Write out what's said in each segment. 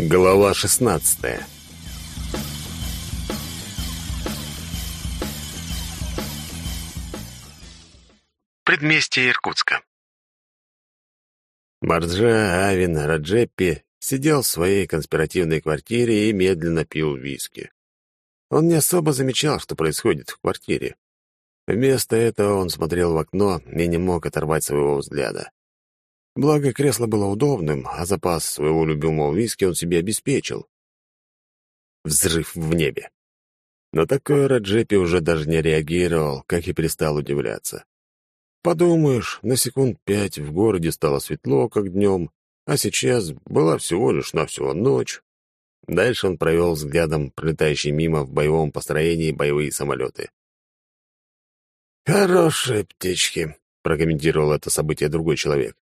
Глава 16 Предместье Иркутска. Марджа Авин Раджеппи сидел в своей конспиративной квартире и медленно пил виски. Он не особо замечал, что происходит в квартире. Вместо этого он смотрел в окно и не мог оторвать своего взгляда. Благо, кресло было удобным, а запас своего любимого виски он себе обеспечил. Взрыв в небе. Но такое Раджепи уже даже не реагировал, как и перестал удивляться. Подумаешь, на секунд пять в городе стало светло, как днем, а сейчас была всего лишь навсего ночь. Дальше он провел взглядом пролетающие мимо в боевом построении боевые самолеты. «Хорошие птички», — прокомментировал это событие другой человек.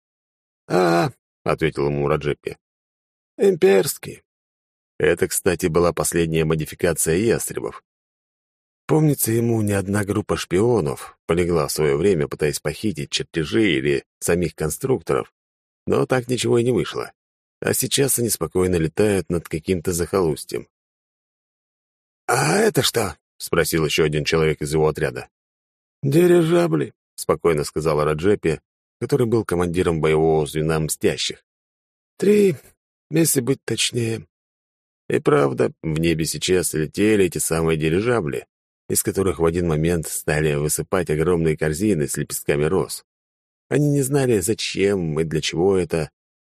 «А, — ответил ему Раджеппи, — имперский». Это, кстати, была последняя модификация ястребов. Помнится, ему ни одна группа шпионов полегла в свое время, пытаясь похитить чертежи или самих конструкторов, но так ничего и не вышло. А сейчас они спокойно летают над каким-то захолустьем. «А это что?» — спросил еще один человек из его отряда. «Дирижабли», — спокойно сказала Раджепи, который был командиром боевого звена «Мстящих». «Три, если быть точнее». И правда, в небе сейчас летели эти самые дирижабли, из которых в один момент стали высыпать огромные корзины с лепестками роз. Они не знали, зачем и для чего это,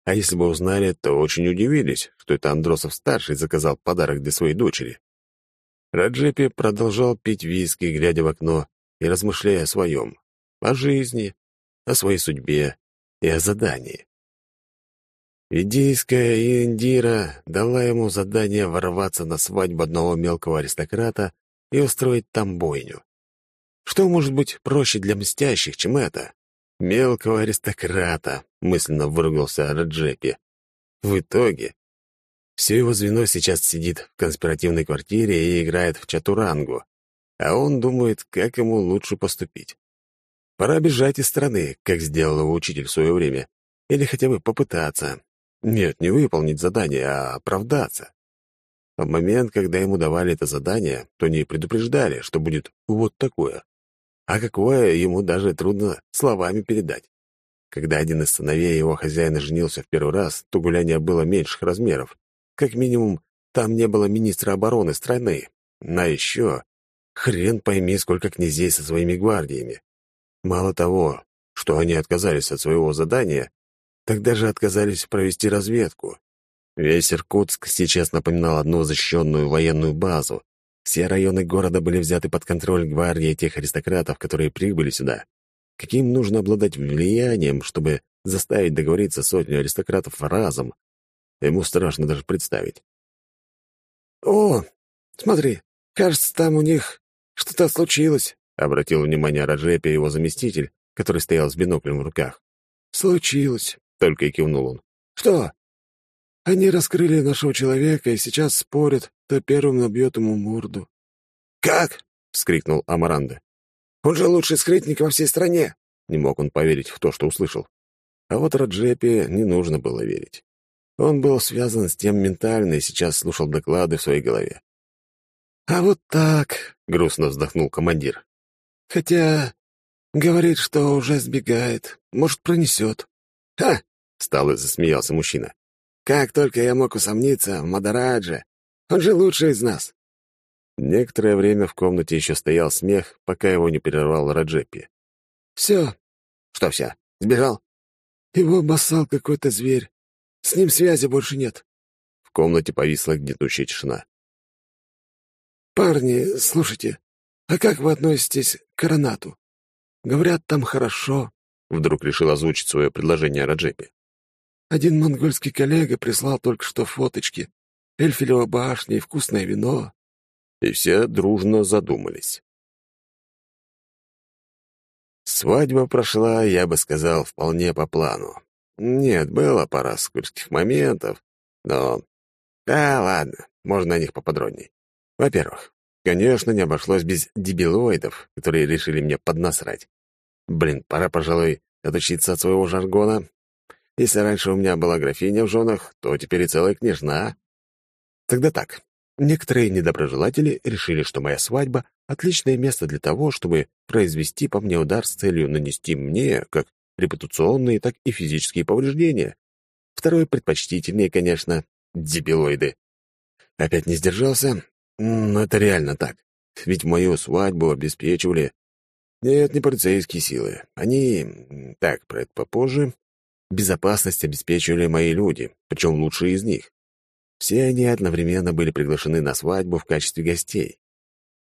а если бы узнали, то очень удивились, что это Андросов-старший заказал подарок для своей дочери. Раджепи продолжал пить виски, глядя в окно и размышляя о своем, о жизни, о своей судьбе и о задании. Идийская Индира дала ему задание ворваться на свадьбу одного мелкого аристократа и устроить там бойню. Что может быть проще для мстящих, чем это? Мелкого аристократа, мысленно выругался Раджепи. В итоге все его звено сейчас сидит в конспиративной квартире и играет в чатурангу, а он думает, как ему лучше поступить. Пора бежать из страны, как сделал его учитель в свое время, или хотя бы попытаться. Нет, не выполнить задание, а оправдаться. В момент, когда ему давали это задание, то не предупреждали, что будет вот такое. А какое ему даже трудно словами передать. Когда один из сыновей его хозяина женился в первый раз, то гуляние было меньших размеров. Как минимум, там не было министра обороны страны. А еще хрен пойми, сколько князей со своими гвардиями. Мало того, что они отказались от своего задания, так даже отказались провести разведку. Весь Иркутск сейчас напоминал одну защищенную военную базу. Все районы города были взяты под контроль гвардии тех аристократов, которые прибыли сюда. Каким нужно обладать влиянием, чтобы заставить договориться сотню аристократов разом? Ему страшно даже представить. «О, смотри, кажется, там у них что-то случилось», — обратил внимание Раджепи его заместитель, который стоял с биноклем в руках. «Случилось», — только и кивнул он. «Что?» «Они раскрыли нашего человека и сейчас спорят, кто первым набьет ему морду». «Как?» — вскрикнул Амаранда. «Он же лучший скрытник во всей стране!» Не мог он поверить в то, что услышал. А вот Раджепи не нужно было верить. Он был связан с тем ментально и сейчас слушал доклады в своей голове. «А вот так», — грустно вздохнул командир. «Хотя говорит, что уже сбегает. Может, пронесет». «Ха!» — стал и засмеялся мужчина. «Как только я мог усомниться в Мадарадже. Он же лучший из нас». Некоторое время в комнате еще стоял смех, пока его не прервал Раджепи. «Все». «Что все? Сбежал?» «Его обоссал какой-то зверь. С ним связи больше нет». В комнате повисла гнетущая тишина. «Парни, слушайте, а как вы относитесь к Коронату? Говорят, там хорошо», — вдруг решил озвучить свое предложение Раджепи. «Один монгольский коллега прислал только что фоточки. Эльфилева башня и вкусное вино». И все дружно задумались. Свадьба прошла, я бы сказал, вполне по плану. Нет, было пара скользких моментов, но... Да, ладно, можно о них поподробней. Во-первых, конечно, не обошлось без дебилоидов, которые решили мне поднасрать. Блин, пора, пожалуй, отучиться от своего жаргона. Если раньше у меня была графиня в женах, то теперь и целая княжна. Тогда так. Некоторые недоброжелатели решили, что моя свадьба — отличное место для того, чтобы произвести по мне удар с целью нанести мне как репутационные, так и физические повреждения. Второе предпочтительнее, конечно, дебилоиды. Опять не сдержался, но это реально так. Ведь мою свадьбу обеспечивали... Нет, не полицейские силы. Они... Так, про это попозже. Безопасность обеспечивали мои люди, причем лучшие из них. Все они одновременно были приглашены на свадьбу в качестве гостей.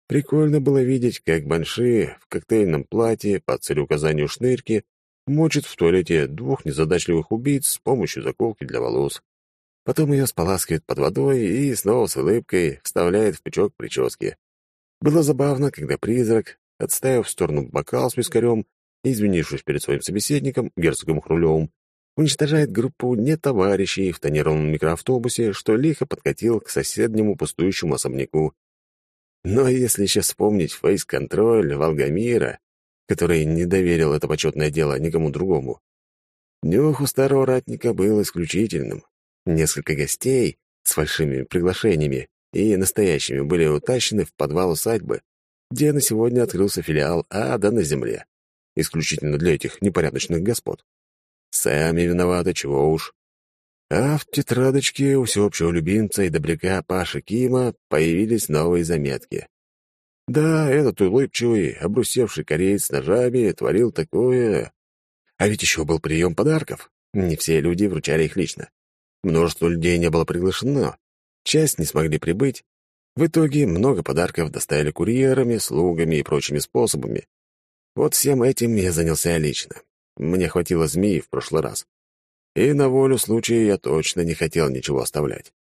Прикольно было видеть, как Банши в коктейльном платье по целеуказанию шнырки мочит в туалете двух незадачливых убийц с помощью заколки для волос. Потом ее споласкивает под водой и снова с улыбкой вставляет в пучок прически. Было забавно, когда призрак, отставив в сторону бокал с вискарем и извинившись перед своим собеседником, герцогом Хрулевым, уничтожает группу нетоварищей в тонированном микроавтобусе, что лихо подкатил к соседнему пустующему особняку. Но если еще вспомнить фейс-контроль Волгомира, который не доверил это почетное дело никому другому, нюх у старого ратника был исключительным. Несколько гостей с фальшивыми приглашениями и настоящими были утащены в подвал усадьбы, где на сегодня открылся филиал ада на земле, исключительно для этих непорядочных господ. Сами виноваты, чего уж. А в тетрадочке у всеобщего любимца и добряка Паши Кима появились новые заметки. Да, этот улыбчивый, обрусевший кореец с ножами творил такое... А ведь еще был прием подарков. Не все люди вручали их лично. Множество людей не было приглашено. Часть не смогли прибыть. В итоге много подарков доставили курьерами, слугами и прочими способами. Вот всем этим я занялся лично. Мне хватило змеи в прошлый раз. И на волю случая я точно не хотел ничего оставлять.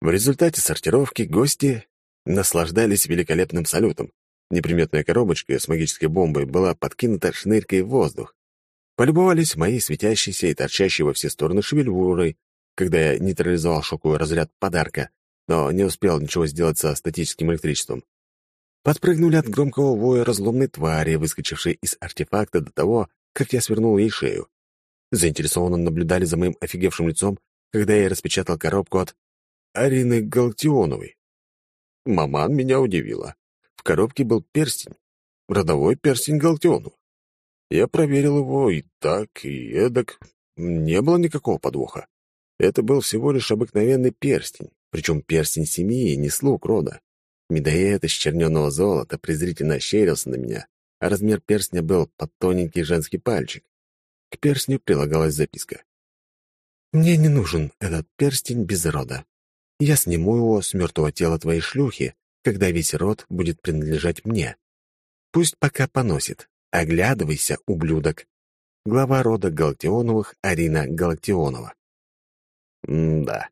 В результате сортировки гости наслаждались великолепным салютом. Неприметная коробочка с магической бомбой была подкинута шныркой в воздух. Полюбовались моей светящейся и торчащей во все стороны шевельвурой, когда я нейтрализовал шоковый разряд подарка, но не успел ничего сделать со статическим электричеством. Подпрыгнули от громкого воя разломной твари, выскочившей из артефакта до того, как я свернул ей шею. Заинтересованно наблюдали за моим офигевшим лицом, когда я распечатал коробку от Арины Галактионовой. Маман меня удивила. В коробке был перстень, родовой перстень Галактионов. Я проверил его и так, и эдак. Не было никакого подвоха. Это был всего лишь обыкновенный перстень, причем перстень семьи, не слуг рода. Медоед из черненого золота презрительно ощерился на меня, а размер перстня был под тоненький женский пальчик. К перстню прилагалась записка. «Мне не нужен этот перстень без рода. Я сниму его с мертвого тела твоей шлюхи, когда весь род будет принадлежать мне. Пусть пока поносит. Оглядывайся, ублюдок. Глава рода Галактионовых Арина Галактионова. М-да.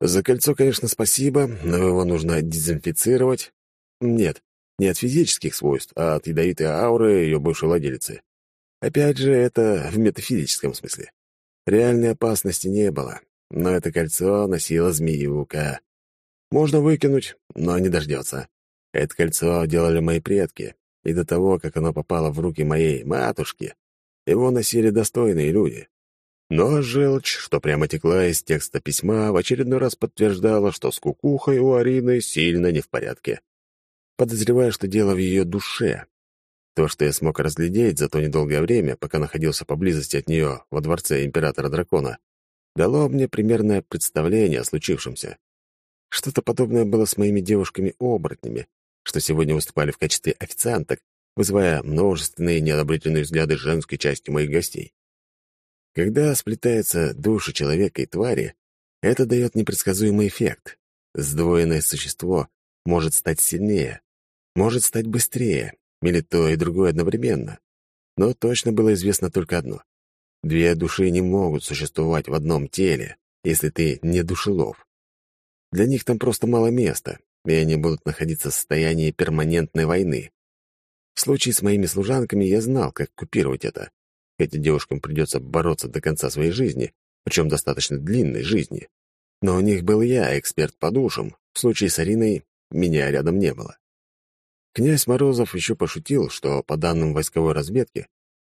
За кольцо, конечно, спасибо, но его нужно дезинфицировать. Нет, не от физических свойств, а от ядовитой ауры ее бывшей владелицы. Опять же, это в метафизическом смысле. Реальной опасности не было, но это кольцо носило змеюка. Можно выкинуть, но не дождется. Это кольцо делали мои предки, и до того, как оно попало в руки моей матушки, его носили достойные люди. Но желчь, что прямо текла из текста письма, в очередной раз подтверждала, что с кукухой у Арины сильно не в порядке подозревая, что дело в ее душе. То, что я смог разглядеть за то недолгое время, пока находился поблизости от нее во дворце императора-дракона, дало мне примерное представление о случившемся. Что-то подобное было с моими девушками-оборотнями, что сегодня выступали в качестве официанток, вызывая множественные неодобрительные взгляды женской части моих гостей. Когда сплетаются души человека и твари, это дает непредсказуемый эффект. Сдвоенное существо может стать сильнее, может стать быстрее, или то и другое одновременно. Но точно было известно только одно. Две души не могут существовать в одном теле, если ты не душелов. Для них там просто мало места, и они будут находиться в состоянии перманентной войны. В случае с моими служанками я знал, как купировать это. Этим девушкам придется бороться до конца своей жизни, причем достаточно длинной жизни. Но у них был я, эксперт по душам. В случае с Ариной меня рядом не было. Князь Морозов еще пошутил, что, по данным войсковой разведки,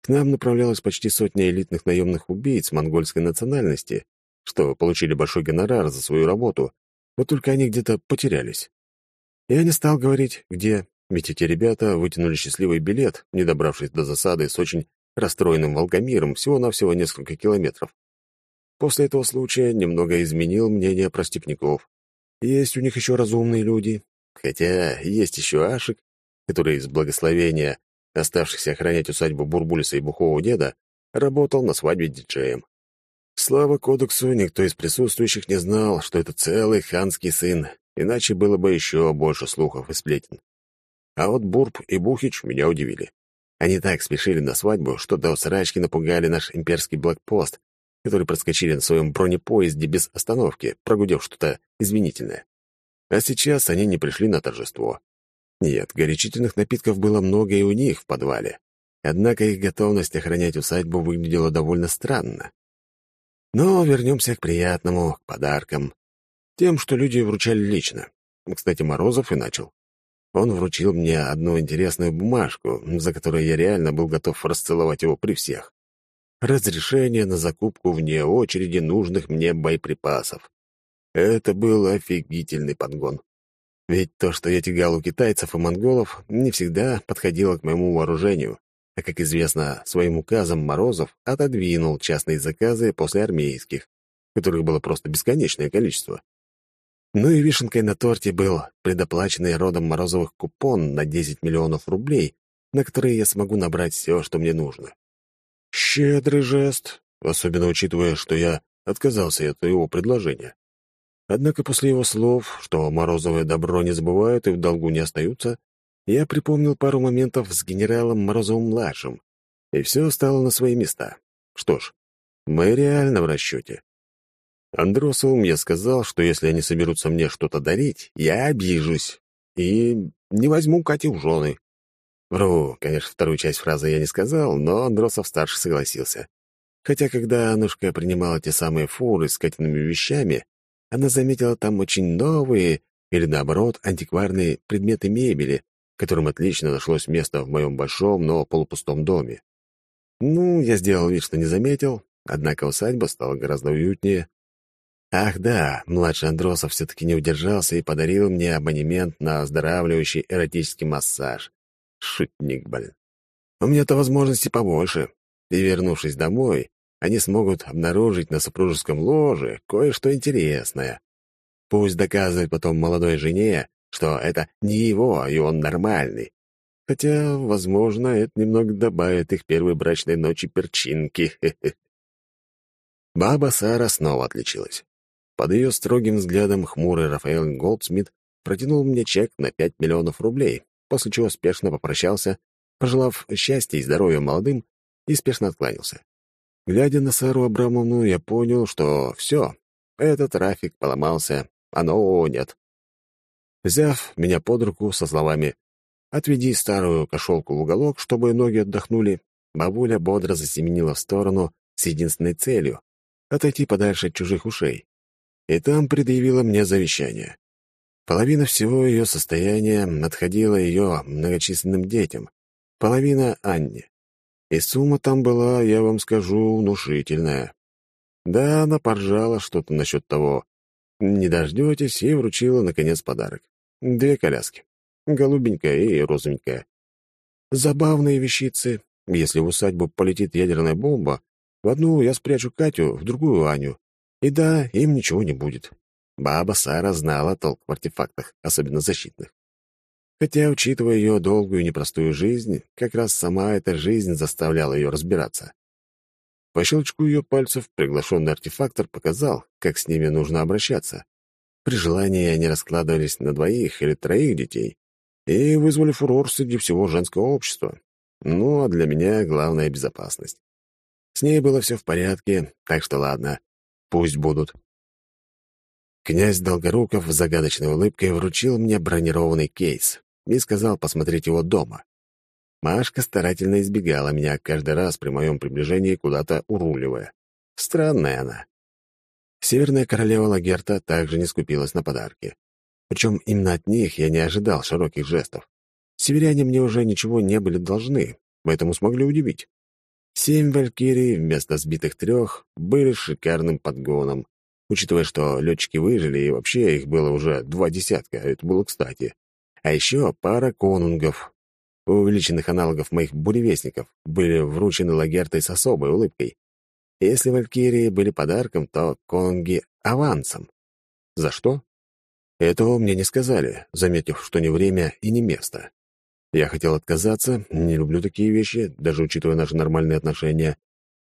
к нам направлялась почти сотня элитных наемных убийц монгольской национальности, что получили большой гонорар за свою работу, Вот только они где-то потерялись. Я не стал говорить, где, ведь эти ребята вытянули счастливый билет, не добравшись до засады с очень расстроенным Волгомиром всего-навсего несколько километров. После этого случая немного изменил мнение про степняков. Есть у них еще разумные люди, хотя есть еще Ашик, который из благословения оставшихся охранять усадьбу Бурбулиса и Бухового деда, работал на свадьбе диджеем. Слава кодексу, никто из присутствующих не знал, что это целый ханский сын, иначе было бы еще больше слухов и сплетен. А вот Бурб и Бухич меня удивили. Они так спешили на свадьбу, что до срачки напугали наш имперский блокпост, который проскочили на своем бронепоезде без остановки, прогудев что-то извинительное. А сейчас они не пришли на торжество. Нет, горячительных напитков было много и у них в подвале. Однако их готовность охранять усадьбу выглядела довольно странно. Но вернемся к приятному, к подаркам. Тем, что люди вручали лично. Кстати, Морозов и начал. Он вручил мне одну интересную бумажку, за которую я реально был готов расцеловать его при всех. Разрешение на закупку вне очереди нужных мне боеприпасов. Это был офигительный подгон. Ведь то, что я тягал у китайцев и монголов, не всегда подходило к моему вооружению. А, как известно, своим указом Морозов отодвинул частные заказы после армейских, которых было просто бесконечное количество. Ну и вишенкой на торте был предоплаченный родом Морозовых купон на 10 миллионов рублей, на которые я смогу набрать все, что мне нужно. Щедрый жест, особенно учитывая, что я отказался от его предложения. Однако после его слов, что Морозовое добро не забывают и в долгу не остаются, я припомнил пару моментов с генералом Морозовым-младшим, и все стало на свои места. Что ж, мы реально в расчете. Андросов мне сказал, что если они соберутся мне что-то дарить, я обижусь и не возьму Катю в жены. Вру, конечно, вторую часть фразы я не сказал, но Андросов-старший согласился. Хотя, когда Анушка принимала те самые фуры с Катиными вещами, она заметила там очень новые или, наоборот, антикварные предметы мебели, которым отлично нашлось место в моем большом, но полупустом доме. Ну, я сделал вид, что не заметил, однако усадьба стала гораздо уютнее. Ах да, младший Андросов все-таки не удержался и подарил мне абонемент на оздоравливающий эротический массаж. Шутник, блин. У меня-то возможностей побольше. И, вернувшись домой, они смогут обнаружить на супружеском ложе кое-что интересное. Пусть доказывает потом молодой жене, что это не его, и он нормальный. Хотя, возможно, это немного добавит их первой брачной ночи перчинки. Баба Сара снова отличилась. Под ее строгим взглядом хмурый Рафаэл Голдсмит протянул мне чек на 5 миллионов рублей, после чего спешно попрощался, пожелав счастья и здоровья молодым, и спешно откланялся. Глядя на Сару Абрамовну, я понял, что все, этот трафик поломался, а нового нет. Взяв меня под руку со словами «Отведи старую кошелку в уголок, чтобы ноги отдохнули», бабуля бодро засеменила в сторону с единственной целью — отойти подальше от чужих ушей и там предъявила мне завещание. Половина всего ее состояния отходила ее многочисленным детям, половина — Анне. И сумма там была, я вам скажу, внушительная. Да, она поржала что-то насчет того. Не дождетесь, и вручила, наконец, подарок. Две коляски. Голубенькая и розовенькая. Забавные вещицы. Если в усадьбу полетит ядерная бомба, в одну я спрячу Катю, в другую — Аню. И да, им ничего не будет. Баба Сара знала толк в артефактах, особенно защитных. Хотя, учитывая ее долгую и непростую жизнь, как раз сама эта жизнь заставляла ее разбираться. По щелчку ее пальцев приглашенный артефактор показал, как с ними нужно обращаться. При желании они раскладывались на двоих или троих детей и вызвали фурор среди всего женского общества. Ну, а для меня главная безопасность. С ней было все в порядке, так что ладно. Пусть будут. Князь Долгоруков с загадочной улыбкой вручил мне бронированный кейс и сказал посмотреть его дома. Машка старательно избегала меня каждый раз при моем приближении куда-то уруливая. Странная она. Северная королева Лагерта также не скупилась на подарки. Причем именно от них я не ожидал широких жестов. Северяне мне уже ничего не были должны, поэтому смогли удивить. Семь валькирий вместо сбитых трех были шикарным подгоном. учитывая, что летчики выжили, и вообще их было уже два десятка, это было кстати. А еще пара конунгов, увеличенных аналогов моих буревестников, были вручены Лагертой с особой улыбкой. Если валькирии были подарком, то конунги — авансом. За что? Этого мне не сказали, заметив, что не время и не место. Я хотел отказаться, не люблю такие вещи, даже учитывая наши нормальные отношения,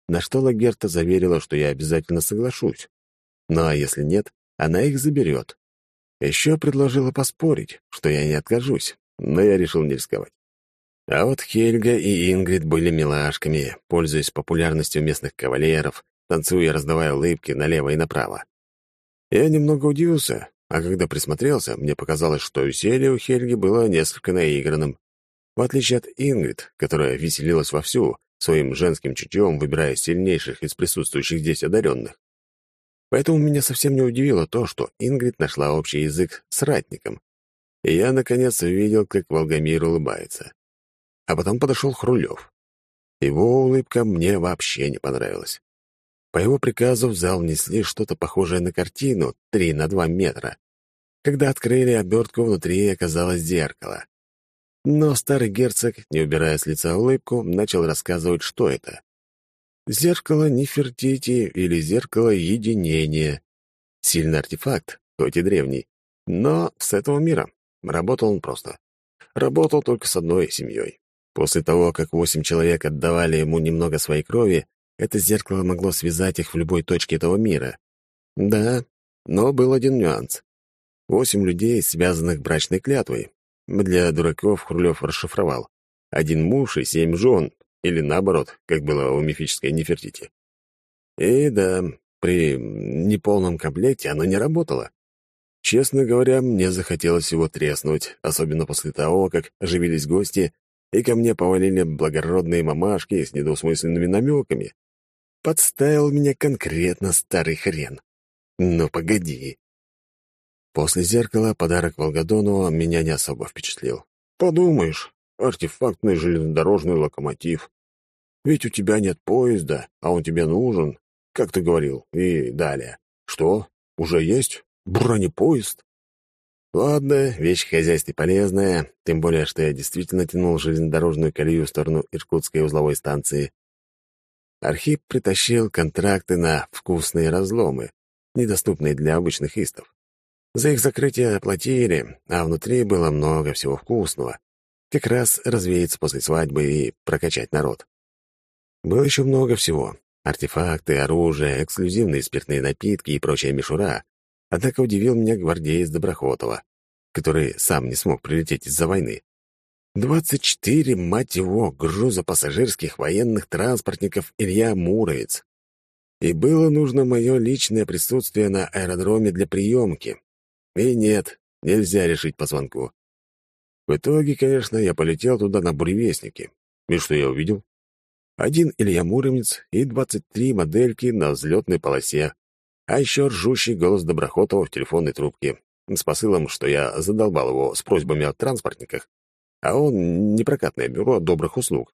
на что Лагерта заверила, что я обязательно соглашусь. Ну а если нет, она их заберет. Еще предложила поспорить, что я не откажусь, но я решил не рисковать. А вот Хельга и Ингрид были милашками, пользуясь популярностью местных кавалеров, танцуя и раздавая улыбки налево и направо. Я немного удивился, а когда присмотрелся, мне показалось, что веселье у Хельги было несколько наигранным. В отличие от Ингрид, которая веселилась вовсю, своим женским чутьем выбирая сильнейших из присутствующих здесь одаренных. Поэтому меня совсем не удивило то, что Ингрид нашла общий язык с ратником. И я, наконец, увидел, как Волгомир улыбается. А потом подошел Хрулев. Его улыбка мне вообще не понравилась. По его приказу в зал внесли что-то похожее на картину 3 на 2 метра. Когда открыли обертку, внутри оказалось зеркало. Но старый герцог, не убирая с лица улыбку, начал рассказывать, что это. Зеркало Нефертити или зеркало единения. Сильный артефакт, хоть и древний, но с этого мира. Работал он просто. Работал только с одной семьей. После того, как восемь человек отдавали ему немного своей крови, это зеркало могло связать их в любой точке этого мира. Да, но был один нюанс. Восемь людей, связанных брачной клятвой, для дураков Хрулев расшифровал. Один муж и семь жен, или наоборот, как было у мифической Нефертити. И да, при неполном комплекте оно не работало. Честно говоря, мне захотелось его треснуть, особенно после того, как оживились гости, и ко мне повалили благородные мамашки с недвусмысленными намеками. Подставил меня конкретно старый хрен. Ну, погоди. После зеркала подарок Волгодону меня не особо впечатлил. Подумаешь, артефактный железнодорожный локомотив. Ведь у тебя нет поезда, а он тебе нужен, как ты говорил, и далее. Что? Уже есть? Бронепоезд? Ладно, вещь хозяйстве полезная, тем более, что я действительно тянул железнодорожную колею в сторону Иркутской узловой станции. Архип притащил контракты на вкусные разломы, недоступные для обычных истов. За их закрытие оплатили, а внутри было много всего вкусного. Как раз развеяться после свадьбы и прокачать народ. Было еще много всего. Артефакты, оружие, эксклюзивные спиртные напитки и прочая мишура. Однако удивил меня гвардеец Доброхотова, который сам не смог прилететь из-за войны. Двадцать четыре, мать его, груза пассажирских военных транспортников Илья Муровец. И было нужно мое личное присутствие на аэродроме для приемки, и нет, нельзя решить по звонку. В итоге, конечно, я полетел туда на буревестнике. И что я увидел? Один Илья Муромец и двадцать три модельки на взлетной полосе, а еще ржущий голос Доброхотова в телефонной трубке с посылом, что я задолбал его с просьбами о транспортниках, а он — непрокатное бюро добрых услуг.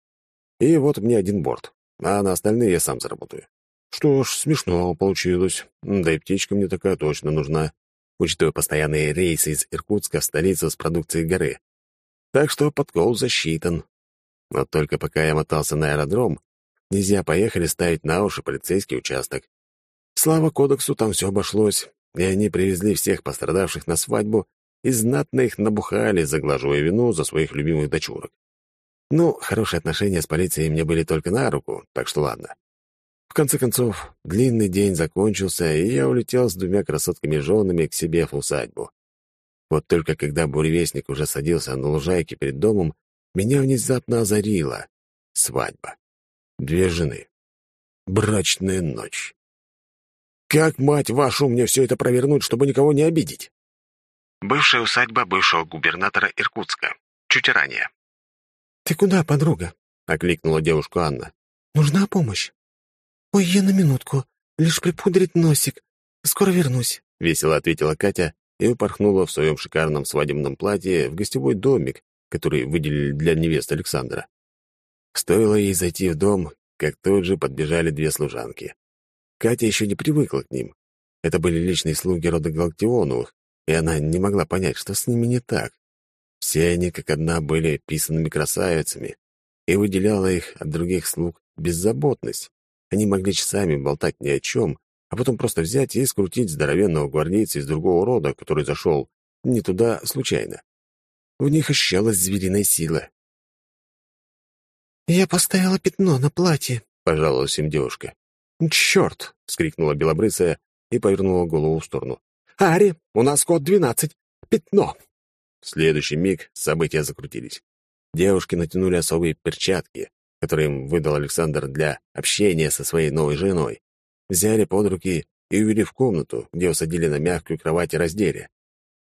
И вот мне один борт, а на остальные я сам заработаю. Что ж, смешно получилось, да и птичка мне такая точно нужна учитывая постоянные рейсы из Иркутска в столицу с продукцией горы. Так что подкол засчитан. Но только пока я мотался на аэродром, нельзя поехали ставить на уши полицейский участок. Слава кодексу, там все обошлось, и они привезли всех пострадавших на свадьбу и знатно их набухали, заглаживая вину за своих любимых дочурок. Ну, хорошие отношения с полицией мне были только на руку, так что ладно. В конце концов, длинный день закончился, и я улетел с двумя красотками-женами к себе в усадьбу. Вот только когда буревестник уже садился на лужайке перед домом, меня внезапно озарило. Свадьба. Две жены. Брачная ночь. Как, мать вашу, мне все это провернуть, чтобы никого не обидеть? Бывшая усадьба бывшего губернатора Иркутска. Чуть ранее. «Ты куда, подруга?» — окликнула девушку Анна. «Нужна помощь?» «Ой, я на минутку. Лишь припудрить носик. Скоро вернусь», — весело ответила Катя и упорхнула в своем шикарном свадебном платье в гостевой домик, который выделили для невесты Александра. Стоило ей зайти в дом, как тут же подбежали две служанки. Катя еще не привыкла к ним. это были личные слуги рода Галактионовых, и она не могла понять, что с ними не так. Все они, как одна, были писанными красавицами, и выделяла их от других слуг беззаботность. Они могли часами болтать ни о чем, а потом просто взять и скрутить здоровенного гвардейца из другого рода, который зашел не туда случайно. В них ощущалась звериная сила. «Я поставила пятно на платье», — пожаловалась им девушка. «Черт!» — вскрикнула белобрысая и повернула голову в сторону. «Ари, у нас код двенадцать! Пятно!» В следующий миг события закрутились. Девушки натянули особые перчатки, которые им выдал Александр для общения со своей новой женой. Взяли под руки и увели в комнату, где усадили на мягкую кровать и раздели.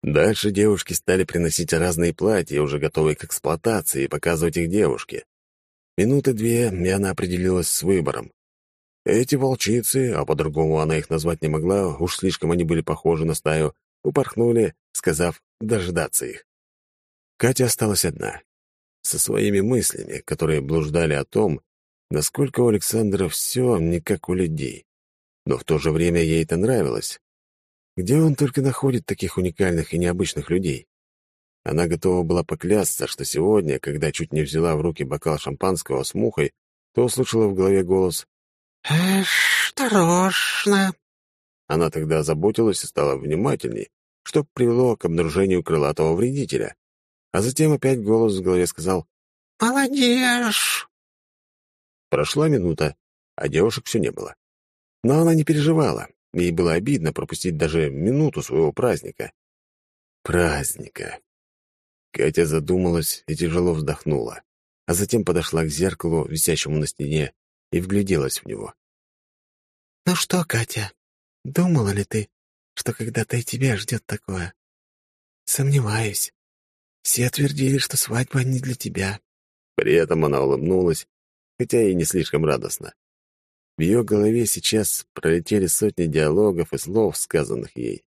Дальше девушки стали приносить разные платья, уже готовые к эксплуатации, и показывать их девушке. Минуты две, и она определилась с выбором. Эти волчицы, а по-другому она их назвать не могла, уж слишком они были похожи на стаю, упорхнули, сказав дождаться их. Катя осталась одна, со своими мыслями, которые блуждали о том, насколько у Александра все не как у людей. Но в то же время ей это нравилось. Где он только находит таких уникальных и необычных людей? Она готова была поклясться, что сегодня, когда чуть не взяла в руки бокал шампанского с мухой, то услышала в голове голос «Осторожно!» Она тогда заботилась и стала внимательней, что привело к обнаружению крылатого вредителя. А затем опять голос в голове сказал «Молодежь!» Прошла минута, а девушек все не было. Но она не переживала, ей было обидно пропустить даже минуту своего праздника. Праздника. Катя задумалась и тяжело вздохнула, а затем подошла к зеркалу, висящему на стене, и вгляделась в него. «Ну что, Катя, думала ли ты, что когда-то и тебя ждет такое? Сомневаюсь. Все твердили, что свадьба не для тебя». При этом она улыбнулась, хотя и не слишком радостно. В ее голове сейчас пролетели сотни диалогов и слов, сказанных ей.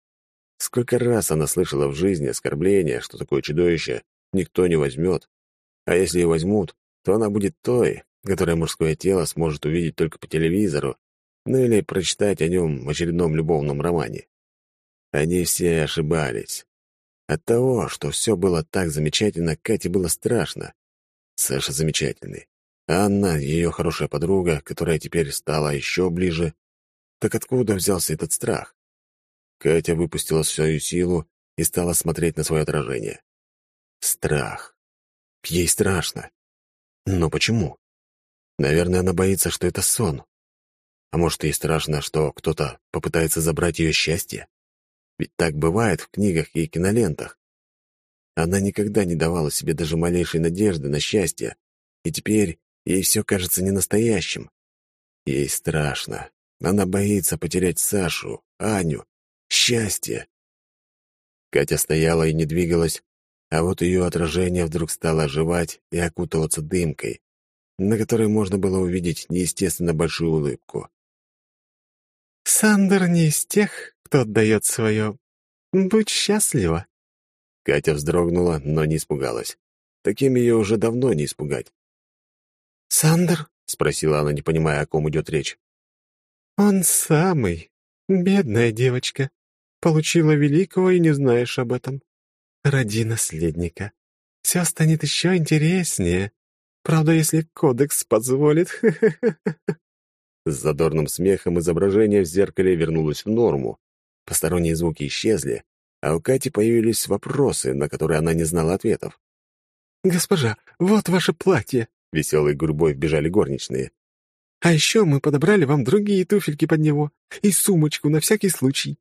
Сколько раз она слышала в жизни оскорбления, что такое чудовище никто не возьмет. А если и возьмут, то она будет той, которое мужское тело сможет увидеть только по телевизору, ну или прочитать о нем в очередном любовном романе. Они все ошибались. От того, что все было так замечательно, Кате было страшно. Саша замечательный. Анна, ее хорошая подруга, которая теперь стала еще ближе. Так откуда взялся этот страх? Катя выпустила свою силу и стала смотреть на свое отражение. Страх. Ей страшно. Но почему? Наверное, она боится, что это сон. А может, ей страшно, что кто-то попытается забрать ее счастье? Ведь так бывает в книгах и кинолентах. Она никогда не давала себе даже малейшей надежды на счастье, и теперь ей все кажется ненастоящим. Ей страшно. Она боится потерять Сашу, Аню, счастье. Катя стояла и не двигалась, а вот ее отражение вдруг стало оживать и окутываться дымкой на которой можно было увидеть неестественно большую улыбку. «Сандер не из тех, кто отдает свое. Будь счастлива». Катя вздрогнула, но не испугалась. Таким ее уже давно не испугать. «Сандер?» — спросила она, не понимая, о ком идет речь. «Он самый. Бедная девочка. Получила великого и не знаешь об этом. Роди наследника. Все станет еще интереснее. Правда, если кодекс позволит. С задорным смехом изображение в зеркале вернулось в норму. Посторонние звуки исчезли, а у Кати появились вопросы, на которые она не знала ответов. «Госпожа, вот ваше платье!» Веселой гурьбой вбежали горничные. «А еще мы подобрали вам другие туфельки под него и сумочку на всякий случай».